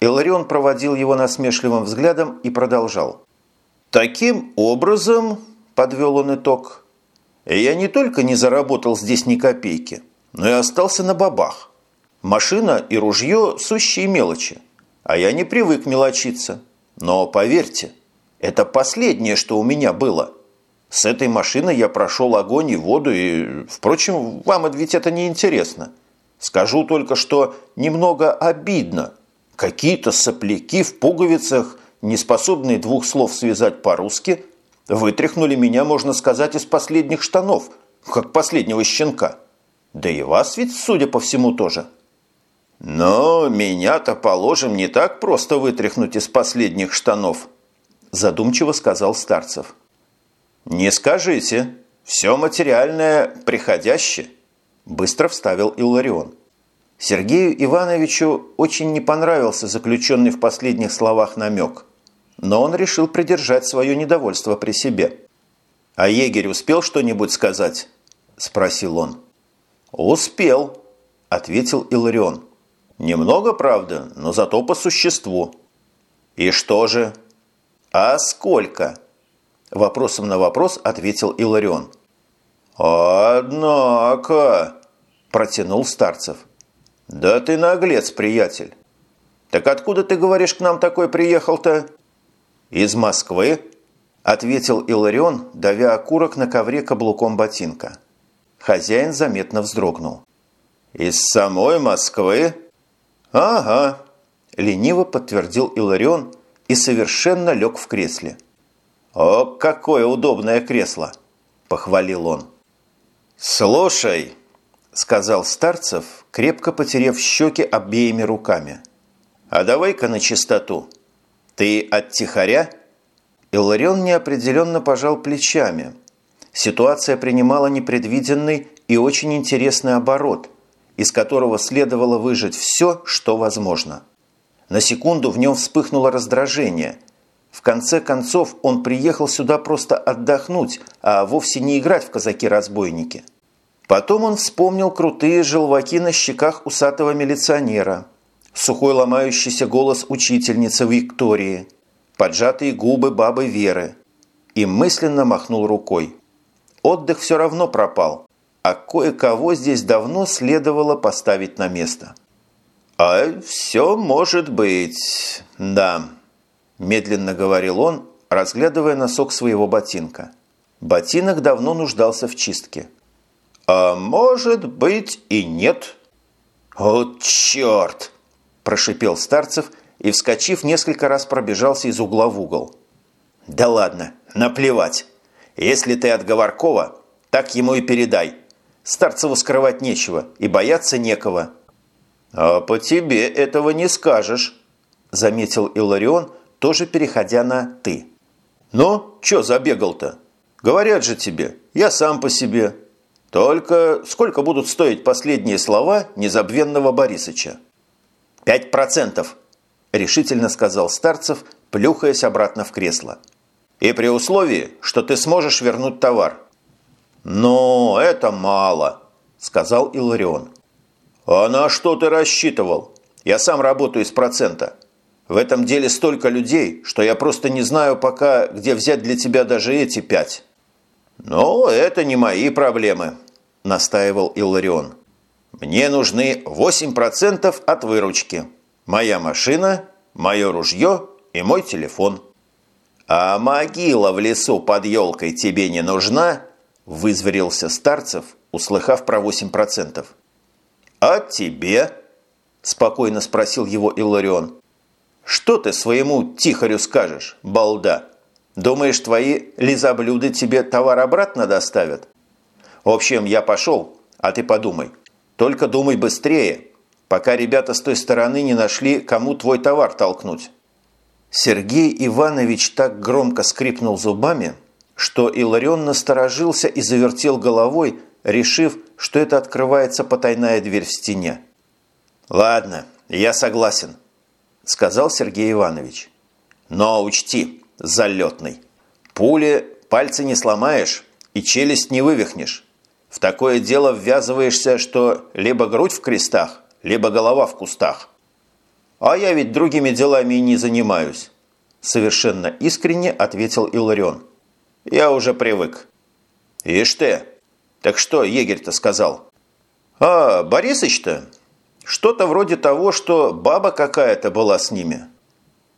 Иларион проводил его насмешливым взглядом и продолжал. «Таким образом, – подвел он итог, – я не только не заработал здесь ни копейки, но и остался на бабах. Машина и ружье – сущие мелочи, а я не привык мелочиться. Но поверьте, это последнее, что у меня было. С этой машиной я прошел огонь и воду, и, впрочем, вам ведь это не интересно. Скажу только, что немного обидно. Какие-то сопляки в пуговицах, не способные двух слов связать по-русски, вытряхнули меня, можно сказать, из последних штанов, как последнего щенка. Да и вас ведь, судя по всему, тоже. Но меня-то, положим, не так просто вытряхнуть из последних штанов, задумчиво сказал Старцев. Не скажите, все материальное приходящее. Быстро вставил Илларион. Сергею Ивановичу очень не понравился заключенный в последних словах намек, но он решил придержать свое недовольство при себе. «А егерь успел что-нибудь сказать?» – спросил он. «Успел», – ответил Иларион. «Немного, правда, но зато по существу». «И что же?» «А сколько?» Вопросом на вопрос ответил Иларион. «Однако!» – протянул Старцев. «Да ты наглец, приятель! Так откуда, ты говоришь, к нам такой приехал-то?» «Из Москвы», – ответил Иларион, давя окурок на ковре каблуком ботинка. Хозяин заметно вздрогнул. «Из самой Москвы?» «Ага», – лениво подтвердил Иларион и совершенно лег в кресле. «О, какое удобное кресло!» – похвалил он. «Слушай», – сказал Старцев, крепко потерев щеки обеими руками. «А давай-ка на чистоту. Ты от тихаря?» Иларион неопределенно пожал плечами. Ситуация принимала непредвиденный и очень интересный оборот, из которого следовало выжать все, что возможно. На секунду в нем вспыхнуло раздражение. В конце концов, он приехал сюда просто отдохнуть, а вовсе не играть в казаки-разбойники. Потом он вспомнил крутые желваки на щеках усатого милиционера, сухой ломающийся голос учительницы Виктории, поджатые губы бабы Веры и мысленно махнул рукой. Отдых все равно пропал, а кое-кого здесь давно следовало поставить на место. «А все может быть, да», – медленно говорил он, разглядывая носок своего ботинка. Ботинок давно нуждался в чистке. «А может быть и нет». «О, черт!» – прошипел Старцев и, вскочив, несколько раз пробежался из угла в угол. «Да ладно, наплевать. Если ты от Говоркова, так ему и передай. Старцеву скрывать нечего и бояться некого». «А по тебе этого не скажешь», – заметил Иларион, тоже переходя на «ты». «Ну, чё забегал-то? Говорят же тебе, я сам по себе. Только сколько будут стоить последние слова незабвенного Борисыча?» «Пять процентов», – решительно сказал Старцев, плюхаясь обратно в кресло. «И при условии, что ты сможешь вернуть товар». «Но это мало», – сказал Иларион. «А на что ты рассчитывал? Я сам работаю из процента. В этом деле столько людей, что я просто не знаю пока, где взять для тебя даже эти пять». «Ну, это не мои проблемы», – настаивал Илларион. «Мне нужны 8% от выручки. Моя машина, мое ружье и мой телефон». «А могила в лесу под елкой тебе не нужна?» – вызверился Старцев, услыхав про 8%. «А тебе?» – спокойно спросил его Илларион. «Что ты своему тихарю скажешь, балда?» Думаешь, твои лизоблюды тебе товар обратно доставят? В общем, я пошел, а ты подумай. Только думай быстрее, пока ребята с той стороны не нашли, кому твой товар толкнуть». Сергей Иванович так громко скрипнул зубами, что Иларион насторожился и завертел головой, решив, что это открывается потайная дверь в стене. «Ладно, я согласен», – сказал Сергей Иванович. «Но учти, залетный. Пули пальцы не сломаешь и челюсть не вывихнешь. В такое дело ввязываешься, что либо грудь в крестах, либо голова в кустах. А я ведь другими делами и не занимаюсь. Совершенно искренне ответил Иларион. Я уже привык. Ишь ты! Так что егерь-то сказал? А, Борисыч-то? Что-то вроде того, что баба какая-то была с ними.